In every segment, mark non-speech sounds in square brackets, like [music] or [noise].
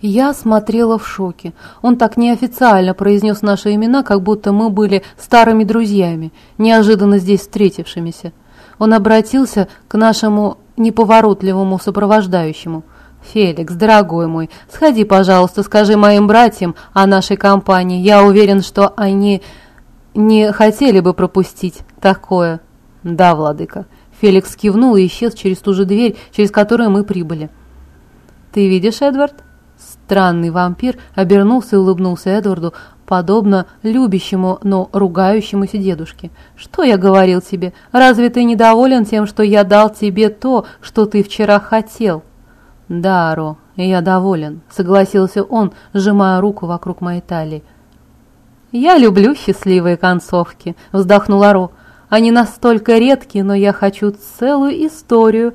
Я смотрела в шоке. Он так неофициально произнес наши имена, как будто мы были старыми друзьями, неожиданно здесь встретившимися. Он обратился к нашему неповоротливому сопровождающему. «Феликс, дорогой мой, сходи, пожалуйста, скажи моим братьям о нашей компании. Я уверен, что они не хотели бы пропустить такое». «Да, владыка». Феликс кивнул и исчез через ту же дверь, через которую мы прибыли. «Ты видишь, Эдвард?» Странный вампир обернулся и улыбнулся Эдварду, подобно любящему, но ругающемуся дедушке. «Что я говорил тебе? Разве ты недоволен тем, что я дал тебе то, что ты вчера хотел?» «Да, Ро, я доволен», — согласился он, сжимая руку вокруг моей талии. «Я люблю счастливые концовки», — вздохнула Ро. «Они настолько редкие, но я хочу целую историю,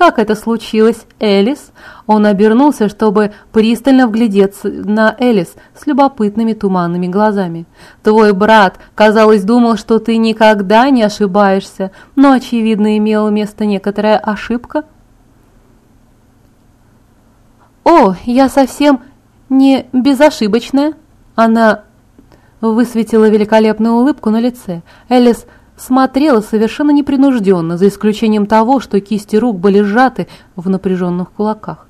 «Как это случилось, Элис?» Он обернулся, чтобы пристально вглядеться на Элис с любопытными туманными глазами. «Твой брат, казалось, думал, что ты никогда не ошибаешься, но, очевидно, имела место некоторая ошибка». «О, я совсем не безошибочная!» Она высветила великолепную улыбку на лице. Элис смотрела совершенно непринужденно, за исключением того, что кисти рук были сжаты в напряженных кулаках.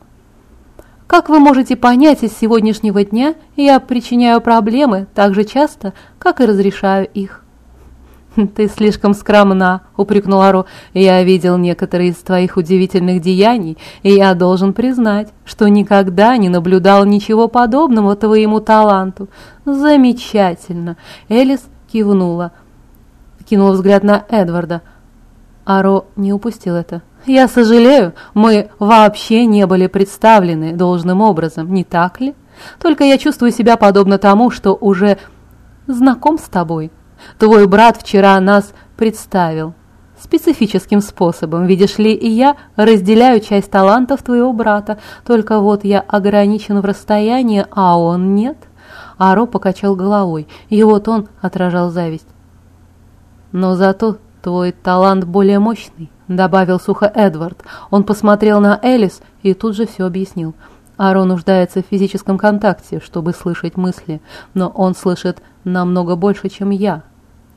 Как вы можете понять из сегодняшнего дня, я причиняю проблемы так же часто, как и разрешаю их. [laughs] «Ты слишком скромна», — упрекнула Ро. «Я видел некоторые из твоих удивительных деяний, и я должен признать, что никогда не наблюдал ничего подобного твоему таланту. Замечательно!» Элис кивнула кинул взгляд на Эдварда. Аро не упустил это. «Я сожалею, мы вообще не были представлены должным образом, не так ли? Только я чувствую себя подобно тому, что уже знаком с тобой. Твой брат вчера нас представил. Специфическим способом, видишь ли, и я разделяю часть талантов твоего брата, только вот я ограничен в расстоянии, а он нет». Аро покачал головой, и вот он отражал зависть. Но зато твой талант более мощный», — добавил сухо Эдвард. Он посмотрел на Элис и тут же все объяснил. Арон нуждается в физическом контакте, чтобы слышать мысли, но он слышит намного больше, чем я.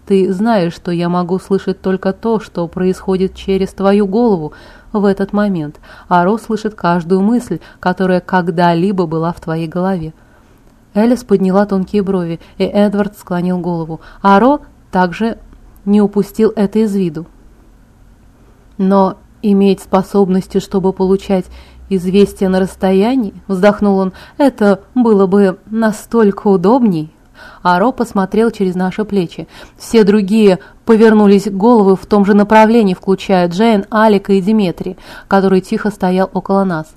Ты знаешь, что я могу слышать только то, что происходит через твою голову в этот момент. Аро слышит каждую мысль, которая когда-либо была в твоей голове. Элис подняла тонкие брови, и Эдвард склонил голову. Аро также не упустил это из виду. Но иметь способности, чтобы получать известия на расстоянии, вздохнул он, это было бы настолько удобней. Аро посмотрел через наши плечи. Все другие повернулись головы в том же направлении, включая Джейн, Алика и Диметри, который тихо стоял около нас.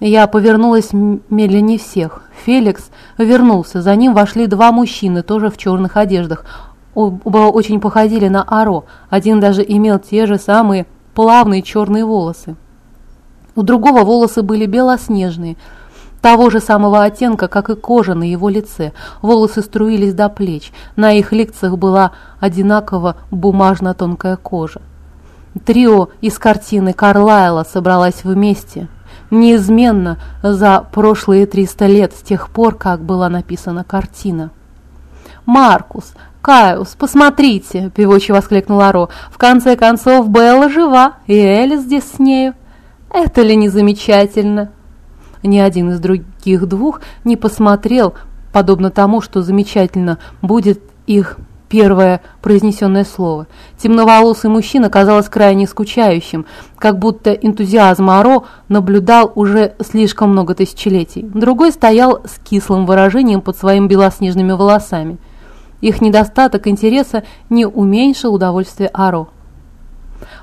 Я повернулась медленнее всех. Феликс вернулся. За ним вошли два мужчины, тоже в черных одеждах. Оба очень походили на Аро, один даже имел те же самые плавные черные волосы. У другого волосы были белоснежные, того же самого оттенка, как и кожа на его лице. Волосы струились до плеч, на их лицах была одинаково бумажно-тонкая кожа. Трио из картины Карлайла собралась вместе, неизменно за прошлые 300 лет с тех пор, как была написана картина. Маркус, «Кайус, посмотрите!» – певуче воскликнула Ро. «В конце концов, Белла жива, и Элис здесь с нею. Это ли не замечательно?» Ни один из других двух не посмотрел, подобно тому, что замечательно будет их первое произнесенное слово. Темноволосый мужчина казалось крайне скучающим, как будто энтузиазм Аро наблюдал уже слишком много тысячелетий. Другой стоял с кислым выражением под своими белоснежными волосами – их недостаток интереса не уменьшил удовольствие Аро.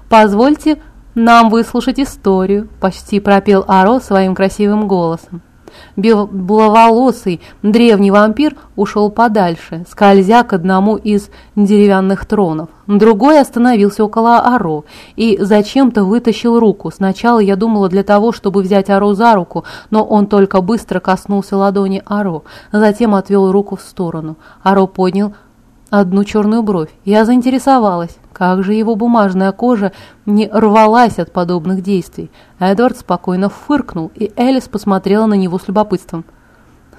«Позвольте нам выслушать историю», – почти пропел Аро своим красивым голосом. Беловолосый древний вампир ушел подальше, скользя к одному из деревянных тронов. Другой остановился около Аро и зачем-то вытащил руку. Сначала я думала для того, чтобы взять Аро за руку, но он только быстро коснулся ладони Аро, затем отвел руку в сторону. Аро поднял одну черную бровь. Я заинтересовалась, как же его бумажная кожа не рвалась от подобных действий. Эдвард спокойно фыркнул, и Элис посмотрела на него с любопытством.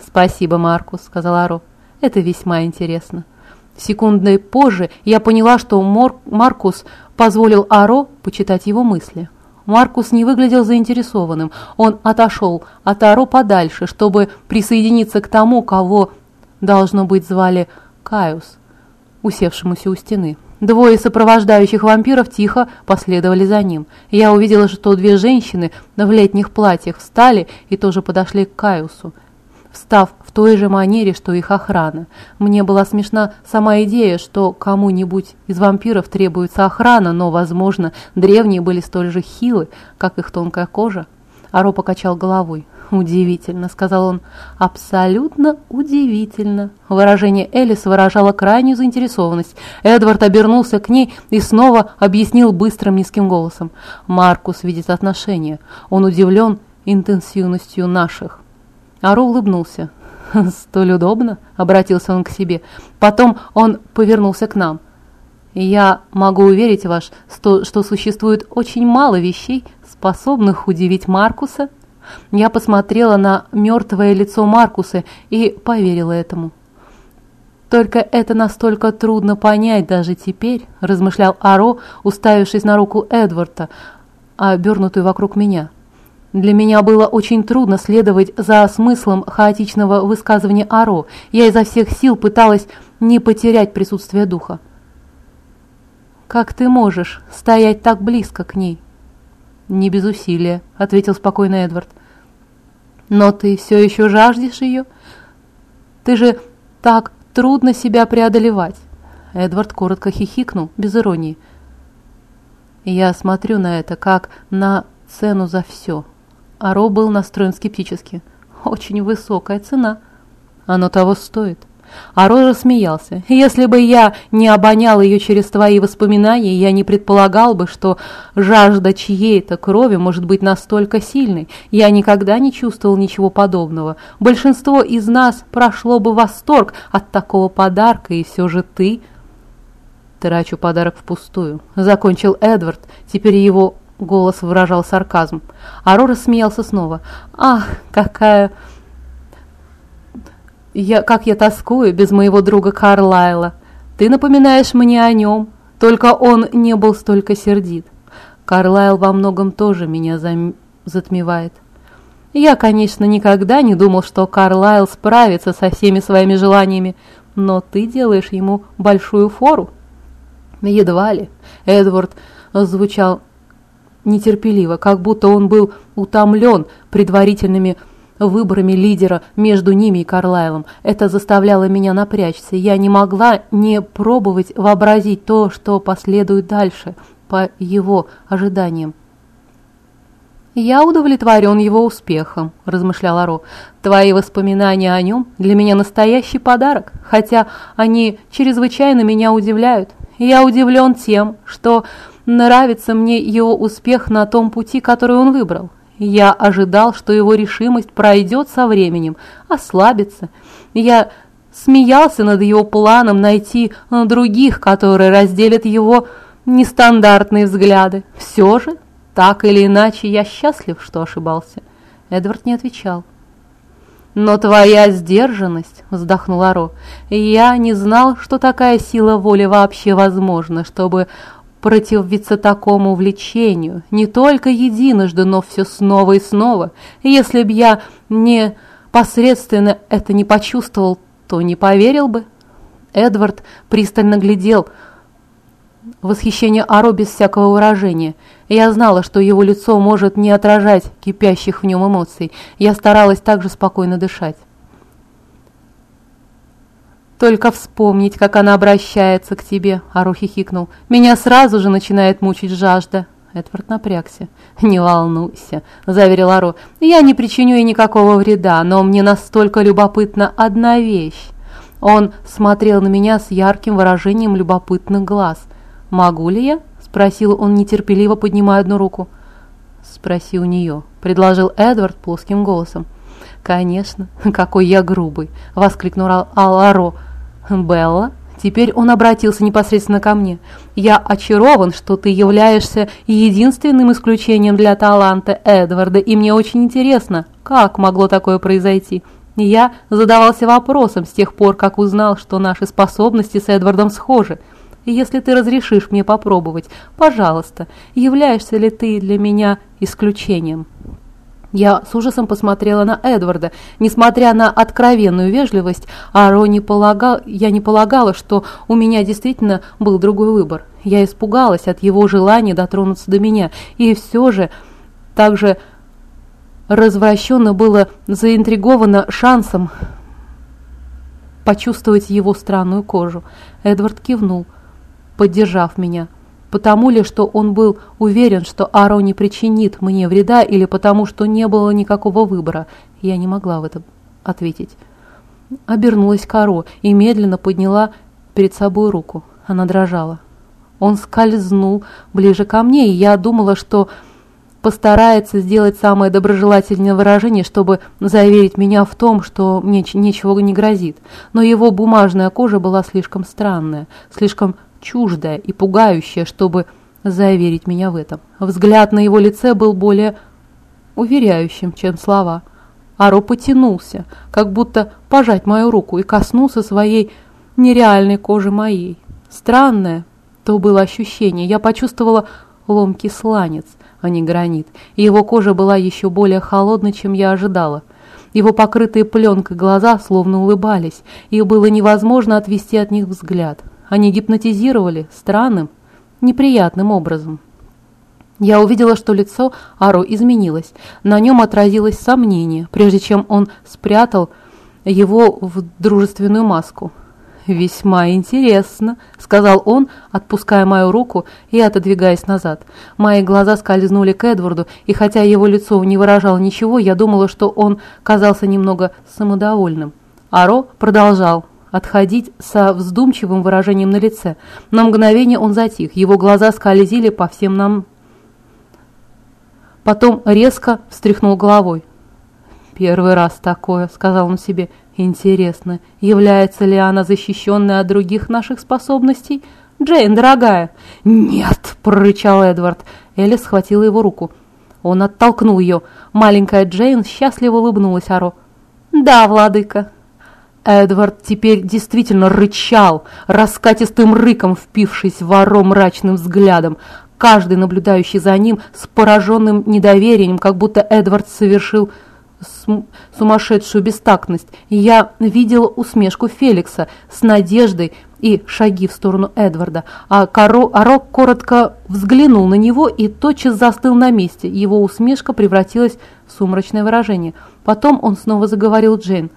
«Спасибо, Маркус», — сказал Аро. «Это весьма интересно». Секундой позже я поняла, что Мор Маркус позволил Аро почитать его мысли. Маркус не выглядел заинтересованным. Он отошел от Аро подальше, чтобы присоединиться к тому, кого, должно быть, звали Кaius, усевшемуся у стены. Двое сопровождающих вампиров тихо последовали за ним. Я увидела, что две женщины в летних платьях встали и тоже подошли к Каюсу, встав в той же манере, что их охрана. Мне была смешна сама идея, что кому-нибудь из вампиров требуется охрана, но, возможно, древние были столь же хилы, как их тонкая кожа. Аро покачал головой. «Удивительно», — сказал он. «Абсолютно удивительно». Выражение Элис выражало крайнюю заинтересованность. Эдвард обернулся к ней и снова объяснил быстрым низким голосом. «Маркус видит отношения. Он удивлен интенсивностью наших». Аро улыбнулся. «Столь удобно», — обратился он к себе. Потом он повернулся к нам. «Я могу уверить вас, что, что существует очень мало вещей, способных удивить Маркуса я посмотрела на мертвое лицо Маркуса и поверила этому. «Только это настолько трудно понять даже теперь», – размышлял Аро, уставившись на руку Эдварда, обернутую вокруг меня. Для меня было очень трудно следовать за смыслом хаотичного высказывания Аро. Я изо всех сил пыталась не потерять присутствие духа. «Как ты можешь стоять так близко к ней?» «Не без усилия», — ответил спокойно Эдвард. «Но ты все еще жаждешь ее? Ты же так трудно себя преодолевать!» Эдвард коротко хихикнул, без иронии. «Я смотрю на это, как на цену за все». Аро был настроен скептически. «Очень высокая цена. Оно того стоит». Аро рассмеялся. «Если бы я не обонял ее через твои воспоминания, я не предполагал бы, что жажда чьей-то крови может быть настолько сильной. Я никогда не чувствовал ничего подобного. Большинство из нас прошло бы восторг от такого подарка, и все же ты...» «Трачу подарок впустую», — закончил Эдвард. Теперь его голос выражал сарказм. Аро рассмеялся снова. «Ах, какая...» Я, как я тоскую без моего друга Карлайла. Ты напоминаешь мне о нем, только он не был столько сердит. Карлайл во многом тоже меня зам... затмевает. Я, конечно, никогда не думал, что Карлайл справится со всеми своими желаниями, но ты делаешь ему большую фору. Едва ли. Эдвард звучал нетерпеливо, как будто он был утомлен предварительными выборами лидера между ними и Карлайлом. Это заставляло меня напрячься. Я не могла не пробовать вообразить то, что последует дальше, по его ожиданиям. «Я удовлетворен его успехом», – размышлял Аро. «Твои воспоминания о нем для меня настоящий подарок, хотя они чрезвычайно меня удивляют. Я удивлен тем, что нравится мне его успех на том пути, который он выбрал. Я ожидал, что его решимость пройдет со временем, ослабится. Я смеялся над его планом найти других, которые разделят его нестандартные взгляды. Все же, так или иначе, я счастлив, что ошибался. Эдвард не отвечал. «Но твоя сдержанность», — вздохнул Аро, — «я не знал, что такая сила воли вообще возможна, чтобы противиться такому влечению, не только единожды, но все снова и снова. Если б я не посредственно это не почувствовал, то не поверил бы. Эдвард пристально глядел восхищение Аро без всякого выражения. Я знала, что его лицо может не отражать кипящих в нем эмоций. Я старалась также спокойно дышать. Только вспомнить, как она обращается к тебе, Арухи хихикнул. Меня сразу же начинает мучить жажда. Эдвард напрягся. «Не волнуйся», — заверил Ару. «Я не причиню ей никакого вреда, но мне настолько любопытна одна вещь». Он смотрел на меня с ярким выражением любопытных глаз. «Могу ли я?» — спросил он нетерпеливо, поднимая одну руку. «Спроси у нее», — предложил Эдвард плоским голосом. «Конечно, какой я грубый!» — воскликнул Аларо. «Белла?» Теперь он обратился непосредственно ко мне. «Я очарован, что ты являешься единственным исключением для таланта Эдварда, и мне очень интересно, как могло такое произойти?» Я задавался вопросом с тех пор, как узнал, что наши способности с Эдвардом схожи. Если ты разрешишь мне попробовать, пожалуйста, являешься ли ты для меня исключением?» Я с ужасом посмотрела на Эдварда. Несмотря на откровенную вежливость, Аро не полагал, я не полагала, что у меня действительно был другой выбор. Я испугалась от его желания дотронуться до меня, и все же также развращенно было заинтриговано шансом почувствовать его странную кожу. Эдвард кивнул, поддержав меня. Потому ли, что он был уверен, что Аро не причинит мне вреда, или потому, что не было никакого выбора, я не могла в этом ответить. Обернулась к и медленно подняла перед собой руку. Она дрожала. Он скользнул ближе ко мне, и я думала, что постарается сделать самое доброжелательное выражение, чтобы заверить меня в том, что мне ничего не грозит. Но его бумажная кожа была слишком странная, слишком чуждая и пугающая, чтобы заверить меня в этом. Взгляд на его лице был более уверяющим, чем слова. Аро потянулся, как будто пожать мою руку, и коснулся своей нереальной кожи моей. Странное то было ощущение. Я почувствовала ломкий сланец, а не гранит, и его кожа была еще более холодной, чем я ожидала. Его покрытые пленкой глаза словно улыбались, и было невозможно отвести от них взгляд. Они гипнотизировали странным, неприятным образом. Я увидела, что лицо Аро изменилось. На нем отразилось сомнение, прежде чем он спрятал его в дружественную маску. «Весьма интересно», — сказал он, отпуская мою руку и отодвигаясь назад. Мои глаза скользнули к Эдварду, и хотя его лицо не выражало ничего, я думала, что он казался немного самодовольным. Аро продолжал отходить со вздумчивым выражением на лице. На мгновение он затих, его глаза скользили по всем нам. Потом резко встряхнул головой. «Первый раз такое», — сказал он себе, — Интересно, является ли она защищенной от других наших способностей? Джейн, дорогая! Нет, прорычал Эдвард. Элли схватила его руку. Он оттолкнул ее. Маленькая Джейн счастливо улыбнулась Аро. Да, владыка. Эдвард теперь действительно рычал, раскатистым рыком впившись в Аро мрачным взглядом. Каждый, наблюдающий за ним, с пораженным недоверием, как будто Эдвард совершил сумасшедшую бестактность. Я видела усмешку Феликса с надеждой и шаги в сторону Эдварда, а Каро, Арок коротко взглянул на него и тотчас застыл на месте. Его усмешка превратилась в сумрачное выражение. Потом он снова заговорил Джейн.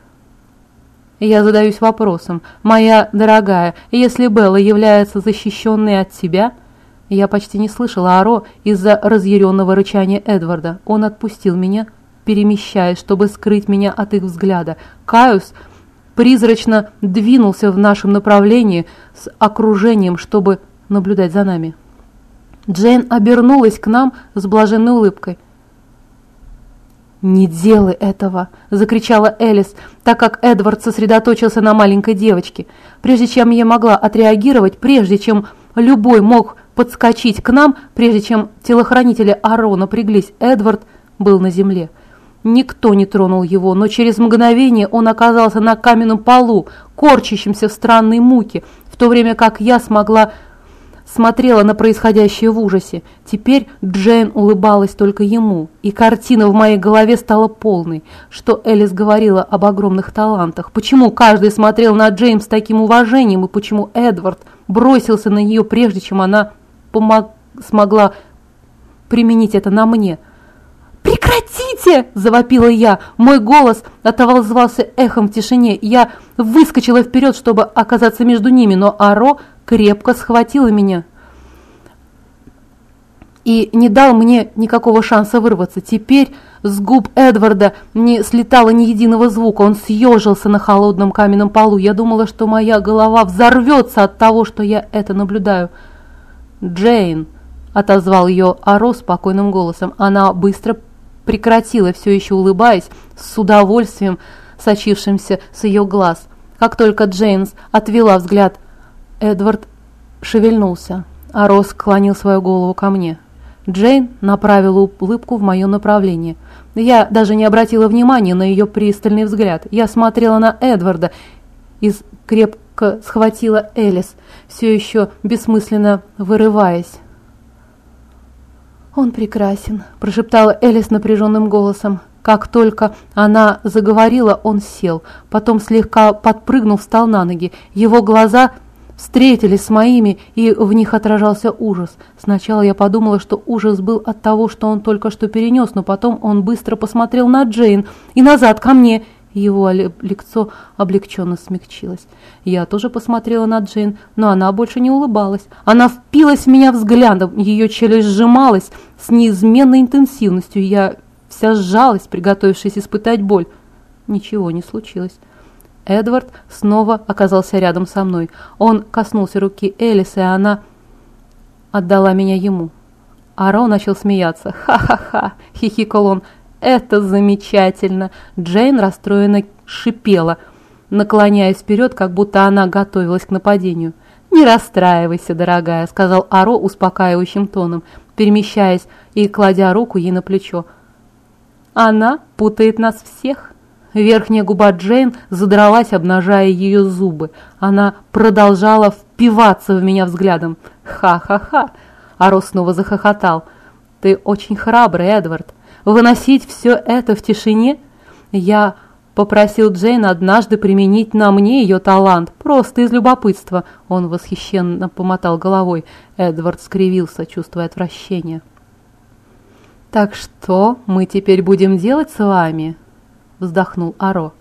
«Я задаюсь вопросом, моя дорогая, если Белла является защищенной от тебя...» Я почти не слышала Аро из-за разъяренного рычания Эдварда. Он отпустил меня, перемещаясь, чтобы скрыть меня от их взгляда. Каюс призрачно двинулся в нашем направлении с окружением, чтобы наблюдать за нами. Джейн обернулась к нам с блаженной улыбкой. «Не делай этого!» – закричала Элис, так как Эдвард сосредоточился на маленькой девочке. Прежде чем я могла отреагировать, прежде чем любой мог подскочить к нам, прежде чем телохранители Аро напряглись, Эдвард был на земле. Никто не тронул его, но через мгновение он оказался на каменном полу, корчащимся в странной муке, в то время как я смогла смотрела на происходящее в ужасе. Теперь Джейн улыбалась только ему, и картина в моей голове стала полной. Что Элис говорила об огромных талантах, почему каждый смотрел на Джейн с таким уважением, и почему Эдвард бросился на нее, прежде чем она смогла применить это на мне – «Прекратите!» – завопила я. Мой голос отозвался эхом в тишине. Я выскочила вперед, чтобы оказаться между ними, но Аро крепко схватила меня и не дал мне никакого шанса вырваться. Теперь с губ Эдварда не слетало ни единого звука. Он съежился на холодном каменном полу. Я думала, что моя голова взорвется от того, что я это наблюдаю. «Джейн!» – отозвал ее Аро спокойным голосом. Она быстро прекратила, все еще улыбаясь, с удовольствием сочившимся с ее глаз. Как только Джейнс отвела взгляд, Эдвард шевельнулся, а Росс склонил свою голову ко мне. Джейн направила улыбку в мое направление. Я даже не обратила внимания на ее пристальный взгляд. Я смотрела на Эдварда и крепко схватила Элис, все еще бессмысленно вырываясь. «Он прекрасен», – прошептала Элис напряженным голосом. Как только она заговорила, он сел, потом слегка подпрыгнув, встал на ноги. Его глаза встретились с моими, и в них отражался ужас. Сначала я подумала, что ужас был от того, что он только что перенес, но потом он быстро посмотрел на Джейн и назад ко мне. Его лицо облегченно смягчилось. Я тоже посмотрела на Джейн, но она больше не улыбалась. Она впилась в меня взглядом, ее челюсть сжималась с неизменной интенсивностью. Я вся сжалась, приготовившись испытать боль. Ничего не случилось. Эдвард снова оказался рядом со мной. Он коснулся руки Элис, и она отдала меня ему. Аро начал смеяться. «Ха-ха-ха!» – хихикал он. «Это замечательно!» Джейн расстроенно шипела, наклоняясь вперед, как будто она готовилась к нападению. «Не расстраивайся, дорогая», – сказал Аро успокаивающим тоном, перемещаясь и кладя руку ей на плечо. «Она путает нас всех». Верхняя губа Джейн задралась, обнажая ее зубы. Она продолжала впиваться в меня взглядом. «Ха-ха-ха!» Аро снова захохотал. «Ты очень храбрый, Эдвард. Выносить все это в тишине?» Я попросил Джейн однажды применить на мне ее талант, просто из любопытства. Он восхищенно помотал головой. Эдвард скривился, чувствуя отвращение. «Так что мы теперь будем делать с вами?» Вздохнул Аро.